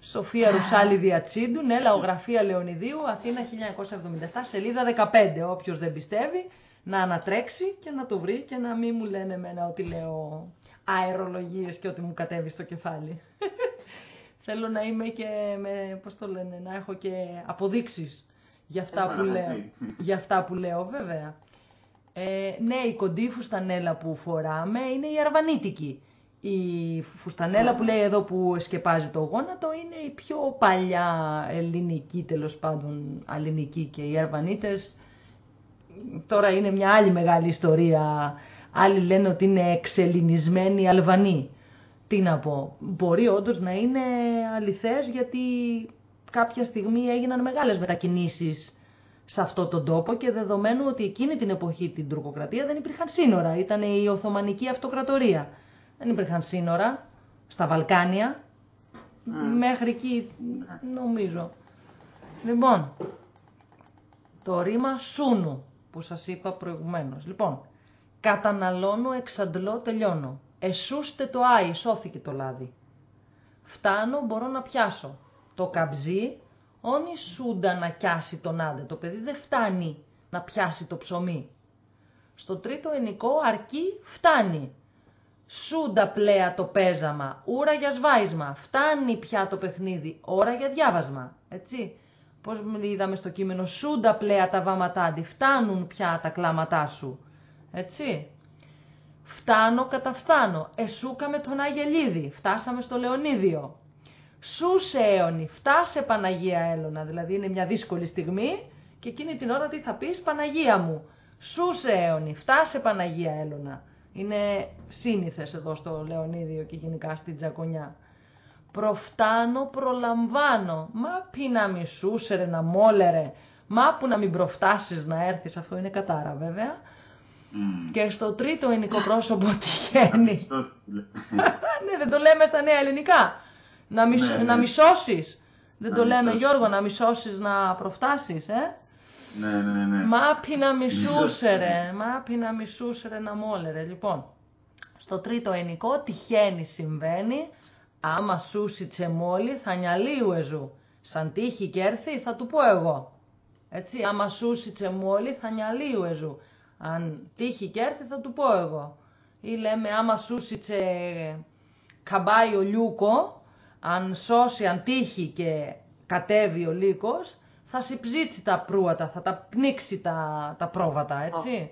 Σοφία Ρουσάλη Διατσίντου, ναι, λαογραφία Λεωνιδίου, Αθήνα 1977, σελίδα 15. Όποιος δεν πιστεύει, να ανατρέξει και να το βρει και να μην μου λένε εμένα ότι λέω αερολογίες και ότι μου κατέβει στο κεφάλι. Θέλω να είμαι και με, πώς το λένε, να έχω και αποδείξεις για αυτά που Παραπομπή. λέω. Για αυτά που λέω, βέβαια. Ε, ναι, η κοντή φουστανέλα που φοράμε είναι η αρβανίτικη. Η φουστανέλα που λέει εδώ που σκεπάζει το γόνατο είναι η πιο παλιά ελληνική τέλος πάντων αλληνική και οι αρβανίτες τώρα είναι μια άλλη μεγάλη ιστορία. Άλλοι λένε ότι είναι εξελινισμένοι Αλβανοί. Τι να πω, μπορεί όντως να είναι αληθές γιατί κάποια στιγμή έγιναν μεγάλες μετακινήσεις σε αυτό τον τόπο και δεδομένου ότι εκείνη την εποχή την τουρκοκρατία δεν υπήρχαν σύνορα. Ήταν η Οθωμανική Αυτοκρατορία. Δεν υπήρχαν σύνορα στα Βαλκάνια. Μέχρι εκεί νομίζω. Λοιπόν, το ρήμα σούνου που σας είπα προηγουμένως. Λοιπόν, καταναλώνω, εξαντλώ, τελειώνω. Εσούστε το άι, σώθηκε το λάδι. Φτάνω, μπορώ να πιάσω. Το καμπζί, Όνει σούντα να πιάσει τον άντε. Το παιδί δεν φτάνει να πιάσει το ψωμί. Στο τρίτο ενικό αρκεί φτάνει. Σούντα πλέα το παίζαμα, ούρα για σβάισμα, φτάνει πια το παιχνίδι, ώρα για διάβασμα. Έτσι. Πώς είδαμε στο κείμενο, σούντα πλέα τα βάματάντι, φτάνουν πια τα κλάματά σου. Έτσι. Φτάνω καταφτάνω, εσούκα με τον Αγελίδη, φτάσαμε στο Λεωνίδιο. Σούσε αίωνη, φτάσε Παναγία Έλωνα, δηλαδή είναι μια δύσκολη στιγμή και εκείνη την ώρα τι θα πεις Παναγία μου. Σούσε αίωνη, φτάσε Παναγία Έλωνα. Είναι σύνηθες εδώ στο Λεωνίδιο και γενικά στην Τζακονιά. Προφτάνω, προλαμβάνω. Μα πει να μη σούσερε, να μόλερε. Μα που να μην προφτάσεις να έρθεις. Αυτό είναι κατάρα βέβαια. Και στο τρίτο ελληνικό πρόσωπο τυχαίνει. ναι, δεν το λέμε στα νέα ελληνικά. Να, μισ... ναι, ναι. να μισώσεις. Δεν να το λέμε Γιώργο, να μισώσεις να προφτάσεις, ε; Ναι, ναι, ναι. Μάπι να μισούσερε, μάπι να μισούσερε να μόλερε. Λοιπόν, στο τρίτο ενικό τυχαίνει συμβαίνει, άμα σούσι τσεμόλι θα νιαλίου εζού. Σαν τύχει και έρθει θα του πω εγώ. Έτσι, άμα σούσι τσεμόλι θα νιαλίου εζού. Αν τύχει και έρθει θα του πω εγώ. Ή λέμε άμα σούσι τσε καμπάει ο λιούκο, αν σώσει, αν τύχει και κατέβει ο λύκος, θα συψίξει τα προύατα, θα τα πνίξει τα, τα πρόβατα, έτσι.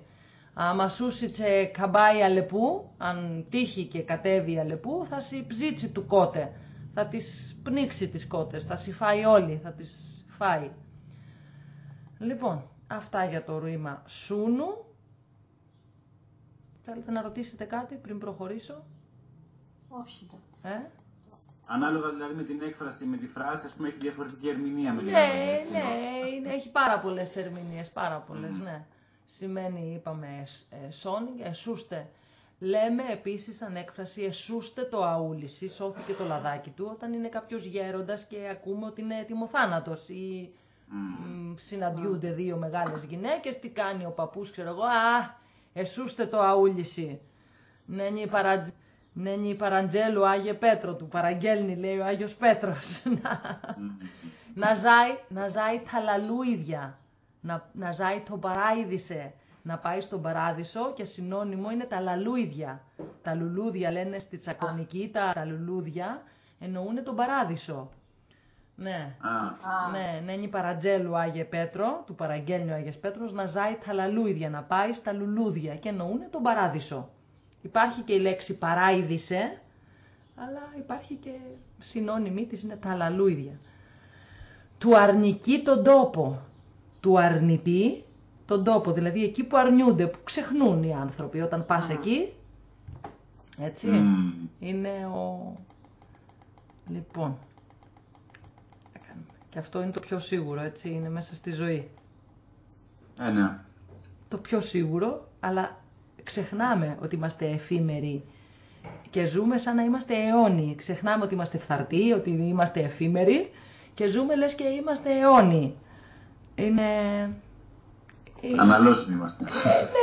Άμα σούσιτσε καμπάει αλεπού, αν τύχει και κατέβει αλεπού, θα συψίξει του κότε. Θα τις πνίξει τις κότες, θα σι φάει όλοι, θα τις φάει. Λοιπόν, αυτά για το ρήμα σούνου. Θέλετε να ρωτήσετε κάτι πριν προχωρήσω; Όχι. Ε; Ανάλογα δηλαδή με την έκφραση, με τη φράση, ας πούμε, έχει διαφορετική ερμηνεία με Ναι, ναι, είναι, έχει πάρα πολλές ερμηνείες, πάρα πολλές, mm. ναι. Σημαίνει, είπαμε, ε, σόνιγκ, εσούστε. Λέμε επίσης σαν έκφραση εσούστε το αούληση, σώθηκε το λαδάκι του, όταν είναι κάποιος γέροντας και ακούμε ότι είναι έτοιμο θάνατο. Ή mm. συναντιούνται δύο μεγάλες γυναίκες, τι κάνει ο παππούς, ξέρω εγώ, Α, εσούστε το αούληση. Ναι, είναι η παρατζ... Ναι, η παραντζέλου Άγιε Πέτρο του, παραγγέλνει λέει ο Άγιος Πέτρος. να, ζάει, να ζάει τα λαλούιδια, να, να ζάει το παράιδησε, να πάει στον παράδεισο και συνώνυμο είναι τα λαλούιδια. Τα λουλούδια λένε στη τσακωνική, τα, τα λουλούδια εννοούν τον παράδεισο. Ναι, ναι, ναι, είναι παραντζέλου Άγιε Πέτρο, του παραγγέλνει ο Άγιες Πέτρος, να ζάει τα λαλούιδια, να πάει στα λουλούδια και εννοούν τον παράδεισο. Υπάρχει και η λέξη παράειδησε, αλλά υπάρχει και συνώνυμη της είναι τα λαλούιδια. Του αρνική τον τόπο, του αρνητή τον τόπο, δηλαδή εκεί που αρνιούνται, που ξεχνούν οι άνθρωποι όταν πας εκεί. Έτσι, είναι ο... Λοιπόν, και αυτό είναι το πιο σίγουρο, έτσι, είναι μέσα στη ζωή. Ε, ναι. Το πιο σίγουρο, αλλά ξεχνάμε ότι είμαστε εφήμεροι και ζούμε σαν να είμαστε αιώνιοι. Ξεχνάμε ότι είμαστε φθαρτοί, ότι είμαστε εφήμεροι και ζούμε λες και είμαστε αιώνιοι. Είναι... Αναλώσουν είμαστε.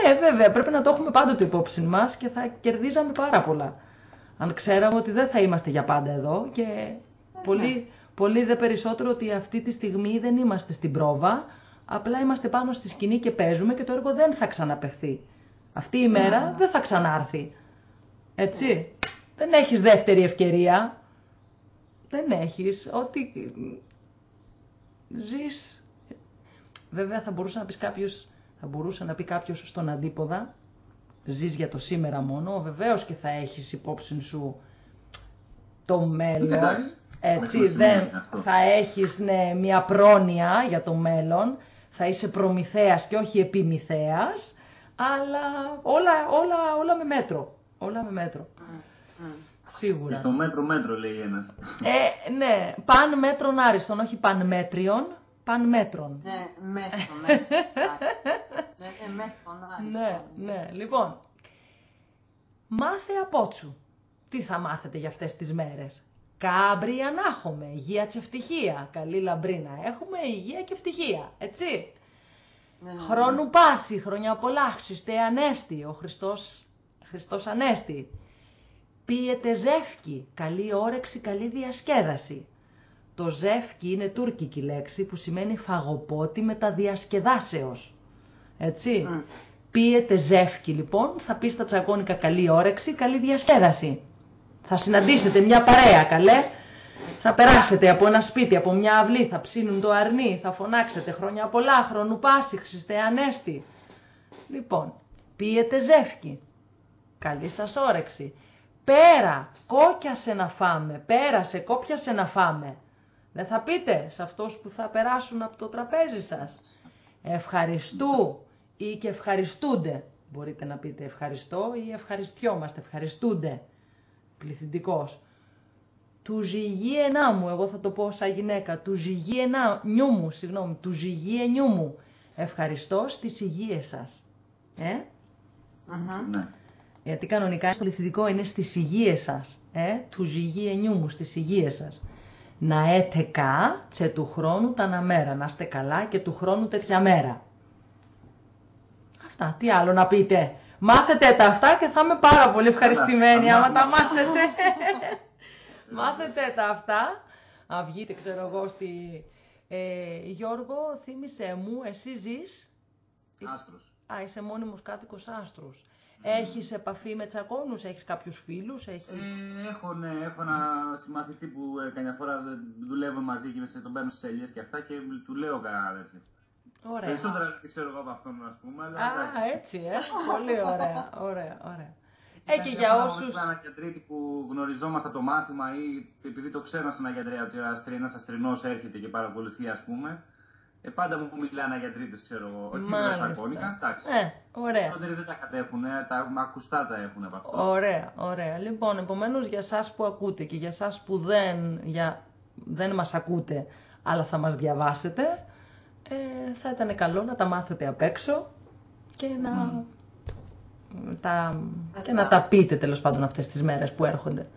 Ε, ναι, βέβαια, πρέπει να το έχουμε πάντοτε υπόψη μας και θα κερδίζαμε πάρα πολλά. Αν ξέραμε ότι δεν θα είμαστε για πάντα εδώ και πολύ, ναι. πολύ δε περισσότερο ότι αυτή τη στιγμή δεν είμαστε στην πρόβα, απλά είμαστε πάνω στη σκηνή και παίζουμε και το έργο δεν θα ξαναπεχθεί. Αυτή η μέρα δεν θα ξανάρθει. Έτσι. Δεν έχεις δεύτερη ευκαιρία. Δεν έχεις. Ό,τι ζεις... Βέβαια θα μπορούσε να πεις κάποιος, θα μπορούσε να πει κάποιος στον αντίποδα, ζεις για το σήμερα μόνο, βεβαίως και θα έχεις υπόψη σου το μέλλον. Έτσι, δεν θα έχεις ναι, μια πρόνοια για το μέλλον, θα είσαι προμηθέας και όχι επιμηθέας, αλλά όλα, όλα, όλα με μέτρο. Όλα με μέτρο. Σίγουρα. Και στο μέτρο μέτρο λέει ένας. Ε, ναι, παν μέτρον άριστον, όχι παν μέτριον, παν μέτρον. Ναι, μέτρο, μέτρο. ναι, ε, μέτρον άριστον. Ναι, ναι, λοιπόν. Μάθε απότσου. Τι θα μάθετε για αυτές τις μέρες; Κάμπρια να έχουμε, υγεία και ευτυχία. Καλή λαμπρίνα έχουμε, υγεία και ευτυχία. Έτσι. Ναι, ναι, ναι. Χρόνου πάση, χρόνια πολλά, Χριστέ Ανέστη, ο Χριστός, Χριστός Ανέστη. Πίετε ζεύκη, καλή όρεξη, καλή διασκέδαση. Το ζεύκι είναι τουρκική λέξη που σημαίνει φαγοπότη μεταδιασκεδάσεως. Έτσι. Μμ. Πίετε ζεύκι λοιπόν, θα πει στα τσακώνικα καλή όρεξη, καλή διασκέδαση. Θα συναντήσετε μια παρέα καλέ, θα περάσετε από ένα σπίτι, από μια αυλή, θα ψήνουν το αρνί, θα φωνάξετε χρόνια πολλά, χρόνου πάση, Χριστέ Ανέστη. Λοιπόν, πίετε ζεύκι, καλή σας όρεξη. Πέρα, κόκιασε να φάμε, πέρασε, κόπιασε να φάμε. Δεν θα πείτε σε αυτούς που θα περάσουν από το τραπέζι σας. Ευχαριστού ή και ευχαριστούνται. Μπορείτε να πείτε ευχαριστώ ή ευχαριστιόμαστε, ευχαριστούνται. Πληθυντικός. Του ζυγεί ενά μου, εγώ θα το πω σαν γυναίκα, του ζυγεί ενά νιού μου, συγγνώμη, του ζυγεί ενιού μου. Ευχαριστώ στις υγείες σας. Ε; Μμμ. Ναι. Γιατί κανονικά στο πληθυντικό είναι στις υγείες σας. Ε; Του ζυγεί ενιού μου, στις υγείες σας. Να έτε κα, τσε του χρόνου τα να μέρα. Να είστε καλά και του χρόνου τέτοια μέρα. Αυτά, τι άλλο να πείτε. Μάθετε τα αυτά και θα είμαι πάρα πολύ ευχαριστημένη Καλά, άμα θα τα μάθετε. μάθετε τα αυτά. Α, βγείτε, ξέρω εγώ, στη... Ε, Γιώργο, θύμισε μου, εσύ ζεις... Είσαι- Άστρος. Α, είσαι μόνιμος κάτοικος άστρους. Έχεις επαφή με τσακώνους, έχεις κάποιους φίλους, έχεις... Ε, έχω, ναι, έχω ένα συμμαθητή που ε, καμιά φορά δε- δουλεύω μαζί και σε- τον παίρνω στις ελιές και αυτά και του λέω κανένα τέτοιο. Ωραία. Περισσότερα δεν ξέρω εγώ από αυτόν, ας πούμε. Αλλά Α, εντάξει. έτσι, ε. Πολύ ωραία, ωραία, ωραία. Ε, Ήταν και μια για φορά όσους... με έναν γιατρήτη που γνωριζόμαστε από το μάθημα ή επειδή το ξέρω στον Αγιαντρέα ότι ένας αστρινός έρχεται και παρακολουθεί, ας πούμε. Ε, πάντα μου μιλάνε γιατρίτες, ξέρω εγώ. Όχι με τα τσακώνικα, εντάξει. Ε, ωραία. Περισσότεροι δεν τα κατέχουν, ε, τα ακουστά τα έχουν από αυτό. Ωραία, ωραία. Λοιπόν, επομένως για σας που ακούτε και για σας που δεν, για, δεν μας ακούτε, αλλά θα μας διαβάσετε, ε, θα ήταν καλό να τα μάθετε απ' έξω και να, τα, και να τα πείτε τέλος πάντων αυτές τις μέρες που έρχονται.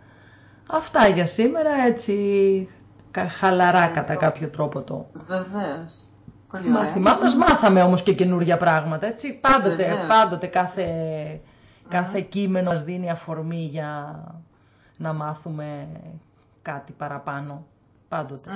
Αυτά για σήμερα, έτσι κα- χαλαρά κατά κάποιο τρόπο το Βεβαίως. Πολύ ωραία. μάθημά μας. Μάθαμε όμως και καινούργια πράγματα, έτσι. Πάντοτε, Βεβαίως. πάντοτε κάθε, κάθε κείμενο μας δίνει αφορμή για να μάθουμε κάτι παραπάνω. Πάντοτε.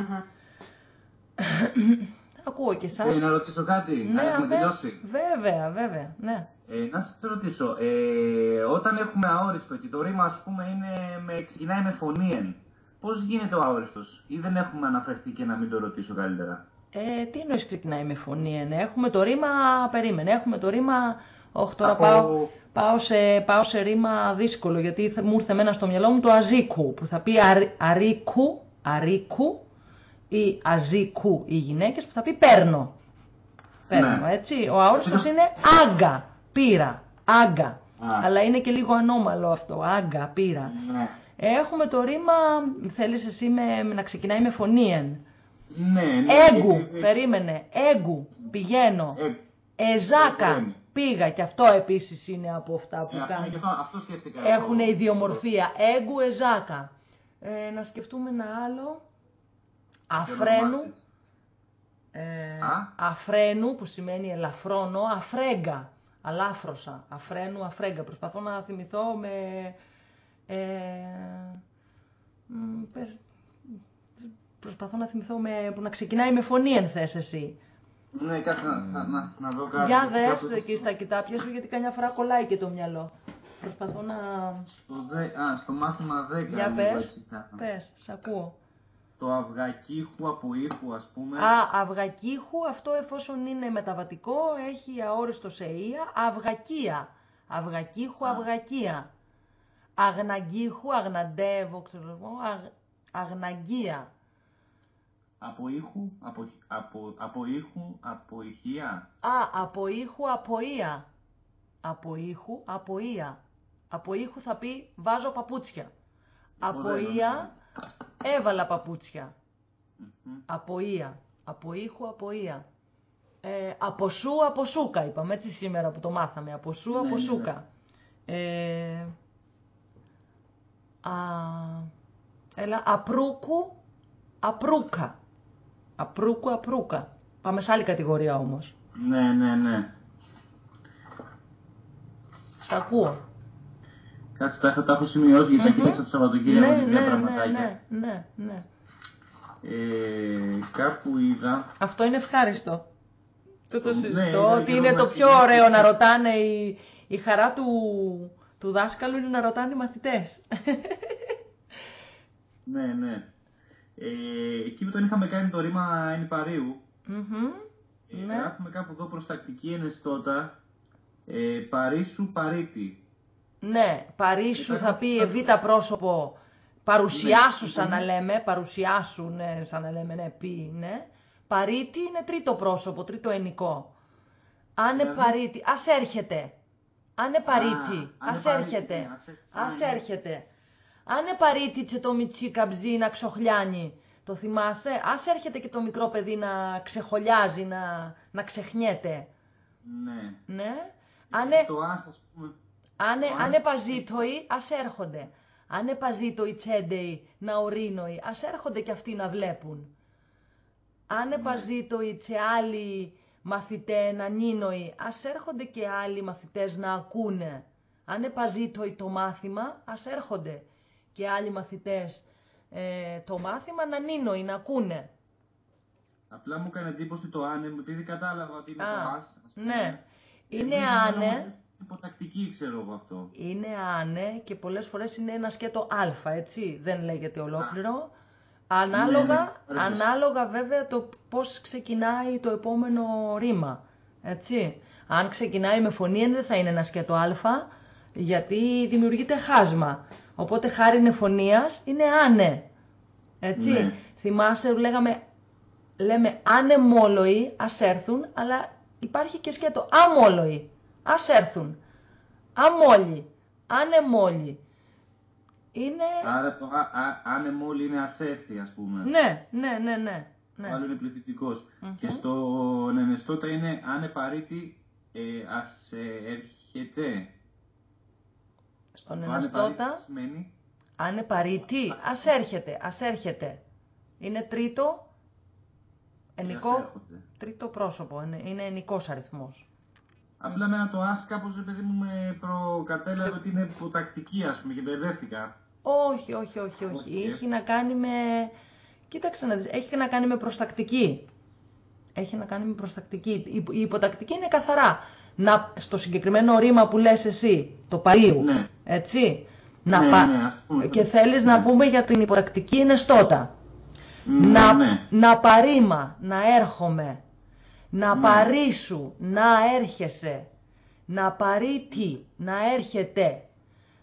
Μμμ. Ακούω και εσάς. Ε, να ρωτήσω κάτι, ναι, αν έχουμε αμέ- τελειώσει. Βέβαια, βέβαια, ναι. Ε, να σας ρωτήσω, ε, όταν έχουμε αόριστο και το ρήμα ας πούμε είναι με, ξεκινάει με φωνήεν, πώς γίνεται ο αόριστος ή δεν έχουμε αναφερθεί και να μην το ρωτήσω καλύτερα; Ε, τι εννοείς ξεκινάει με φωνή, ε, ναι. Έχουμε το ρήμα, περίμενε, έχουμε το ρήμα, όχι τώρα Από- πάω, πάω, σε, πάω σε ρήμα δύσκολο, γιατί θα- μου ήρθε εμένα στο μυαλό μου το αζίκου, που θα πει αρ- αρίκου, αρίκου ή αζίκου οι γυναίκες, που θα πει παίρνω. Παίρνω, Ναι. έτσι. Ο αόριστος είναι άγκα, πήρα, άγκα. Α. Αλλά είναι και λίγο ανώμαλο αυτό, άγκα, πήρα. Ναι. Έχουμε το ρήμα, θέλεις εσύ με, να ξεκινάει με φωνήεν. Ναι, ναι. Έγκου, ε, ε, περίμενε. Έγκου, πηγαίνω. ε, Εζάκα, Εγκρέμι. πήγα. Και αυτό επίσης είναι από αυτά που ε, αυτό, κάνει. και αυτό, αυτό σκέφτηκα. Έχουν εγώ. ιδιομορφία. Έγκου, εζάκα. Ε, να σκεφτούμε ένα άλλο. Αφρένου. ονομάτες. Ε, Α; αφρένου που σημαίνει ελαφρώνω. Αφρέγκα. Αλάφρωσα. Αφρένου, αφρέγκα. Προσπαθώ να θυμηθώ με... Ε, μ, πες- προσπαθώ να θυμηθώ με, που να ξεκινάει με φωνή εν θες εσύ. Ναι, κάτσε να, να, να, να δω κάτι. Για δες Κάπου- εκεί στα κοιτάπια σου γιατί καμιά φορά κολλάει και το μυαλό. Προσπαθώ να... Στο, δε, α, στο μάθημα 10. Για λίγο πες, έτσι κάθα. πες, σ' ακούω. Το αυγακίχου από ήχου, ας πούμε. Α, αυγακίχου, αυτό εφόσον είναι μεταβατικό, έχει αόριστο σε ία, αυγακία. Αυγακίχου, Α. αυγακία. Αγναγκίχου, αγναντεύω, ξέρω εγώ, αγ, αγναγκία. Από ήχου, από, από, από ήχου, από ηχεία. Α, από ήχου, από ία. Από ήχου, από ία. Από ήχου θα πει βάζω παπούτσια. Από Ωραία, ία έβαλα παπούτσια. Μμμ. Από ία. Από ήχου, από ία. Ε, από σου, από σούκα είπαμε έτσι σήμερα που το μάθαμε. Από σου, Ναι, από ναι, σούκα. Ε, α, έλα, απρούκου, απρούκα. Απρούκου, απρούκα. Πάμε σε άλλη κατηγορία όμως. Ναι, ναι, ναι. Σ' ακούω. Κάτσε, τα έχω, τα έχω σημειώσει γιατί τα Μμμ. κοίταξα το Σαββατοκύριακο ναι, τέτοια ναι, πραγματάκια. ναι, ναι, ναι, ναι. Ε, κάπου είδα... Αυτό είναι ευχάριστο. Δεν το Ναι, συζητώ, ήταν ότι και είναι εγώ το να πιο θυμάμαι. ωραίο να ρωτάνε η, η χαρά του, του δάσκαλου είναι να ρωτάνε οι μαθητές. Ναι, ναι. Ε, εκεί που τον είχαμε κάνει το ρήμα ενυπαρίου, Μμμ, ε, ναι. γράφουμε κάπου εδώ προστακτική εναιστώτα, ε, Παρίσου Παρίτη. Ναι, παρήσου θα πει Υπάρχει- ευήτα πρόσωπο, παρουσιάσου Ναι, σαν να ναι. λέμε, παρουσιάσου, ναι, σαν να λέμε, ναι, πει, ναι. Παρήτη είναι τρίτο πρόσωπο, τρίτο ενικό. Άνε Δηλαδή; παρήτη, ας έρχεται. Άνε παρήτη, άνε ας παρήτη, έρχεται. ναι, ας έρ- Ας α, ναι. έρχεται. Άνε παρήτητσε το μιτσί καμπζί να ξοχλιάνει. Το θυμάσαι; Ας έρχεται και το μικρό παιδί να ξεχολιάζει, να, να ξεχνιέται. Ναι. Ναι. Άνε, Το ας, ας πούμε. Άνε, Το άνε αν- παζίτοοι, ας έρχονται. Άνε παζίτοοι τσέντεοι να ορίνοι, ας έρχονται κι αυτοί να βλέπουν. Άνε Ναι. παζίτοοι τσε άλλοι μαθητέ να νίνοι, ας έρχονται και άλλοι μαθητές να ακούνε. Άνε παζίτοοι το μάθημα, ας έρχονται και άλλοι μαθητές ε, το μάθημα να νίνοι, να ακούνε. Απλά μου έκανε εντύπωση το άνε, επειδή κατάλαβα ότι είναι Α, το ας. ας πούμε. ναι. Ε, Είναι δεν άνε. Όμως Υποτακτική ξέρω εγώ αυτό. Είναι άνε και πολλές φορές είναι ένα σκέτο α, έτσι, δεν λέγεται ολόκληρο. Ανάλογα, Ναι, ναι, ωραία. ανάλογα βέβαια το πώς ξεκινάει το επόμενο ρήμα, έτσι. Αν ξεκινάει με φωνή δεν θα είναι ένα σκέτο α, γιατί δημιουργείται χάσμα. Οπότε χάρη νεφωνίας είναι άνε, έτσι. Ναι. Θυμάσαι, λέγαμε, λέμε ανεμόλοοι, ας έρθουν, αλλά υπάρχει και σκέτο αμόλοοι, ας έρθουν. Αμόλοι, ανεμόλοι. Είναι... Άρα το α, α, άνε μόλι είναι ας έρθει, ας πούμε. Ναι, ναι, ναι, ναι. Το ναι. άλλο είναι πληθυντικός. Μμμ. Και στο ενεστώτα είναι άνε παρήτη ε, ας ε, έρχεται. Στον Το άνε εναστότα, παρήτη σημαίνει; Αν παρήτη, ας έρχεται, ας έρχεται. Είναι τρίτο, ε, ας ενικό, έρχονται. τρίτο πρόσωπο, είναι, είναι ενικός αριθμός. Απλά με το ας κάπως ρε παιδί μου με προκατέλαβε ότι είναι υποτακτική ας πούμε και μπερδεύτηκα. Όχι, όχι, όχι, όχι. Όχι, ε. Έχει να κάνει με... Κοίταξε να δεις, έχει να κάνει με προστακτική. Έχει να κάνει με προστακτική. Η η υποτακτική είναι καθαρά. Να, στο συγκεκριμένο ρήμα που λες εσύ, το παρίου, Ναι. έτσι. Να Ναι, πα- ναι, ας πούμε. Και θέλεις να Ναι. πούμε για την υποτακτική είναι στότα. Ναι, να, ναι. να παρήμα, να έρχομαι. Να Ναι. παρήσου, να έρχεσαι. Να παρήτη, να έρχεται.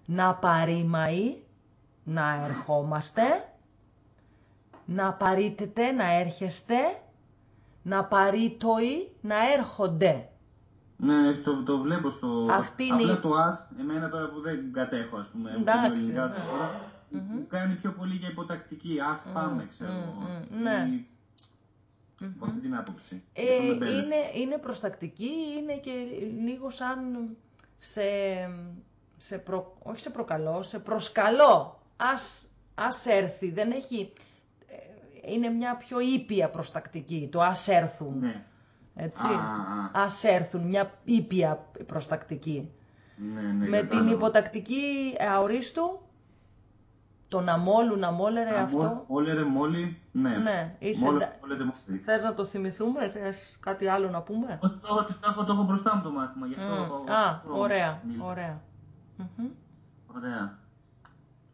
Να παρήμαει, να ερχόμαστε. Να παρήτετε, να έρχεστε. Να παρήτοοι, να έρχονται. Ναι, το, το βλέπω στο. Αυτή είναι Απλά η- το ας, εμένα τώρα που δεν κατέχω, ας πούμε. Εντάξει, το ελληνικά ναι. τώρα, μου κάνει πιο πολύ για υποτακτική. Ας πάμε, ξέρω μ, εγώ. μ, ναι. Ή- Από αυτή την άποψη. Ε, Γι' αυτό με μπέρδεψε. είναι, είναι προστακτική, είναι και λίγο σαν σε, σε προ, όχι σε προκαλώ, σε προσκαλώ. Ας, ας έρθει, δεν έχει, ε, είναι μια πιο ήπια προστακτική, το ας έρθουν, Ναι. έτσι. Α, α, α. Ας έρθουν, μια ήπια προστακτική. Ναι, ναι, Με την κατάλαβα. υποτακτική ε, αορίστου, το να μόλουν, να μόλερε Α, αυτό, μόλ- Όλερε μόλι, ναι. Ναι, είσαι Μόλε- εντα- μόλερε μόλι. θες να το θυμηθούμε, θες κάτι άλλο να πούμε; Όχι, το, έχω- το, έχω- το έχω μπροστά μου το μάθημα, γι' αυτό. Μμ. αυτό- Α, αυτό ωραία, μιλάω. ωραία. Μμμ. Ωραία.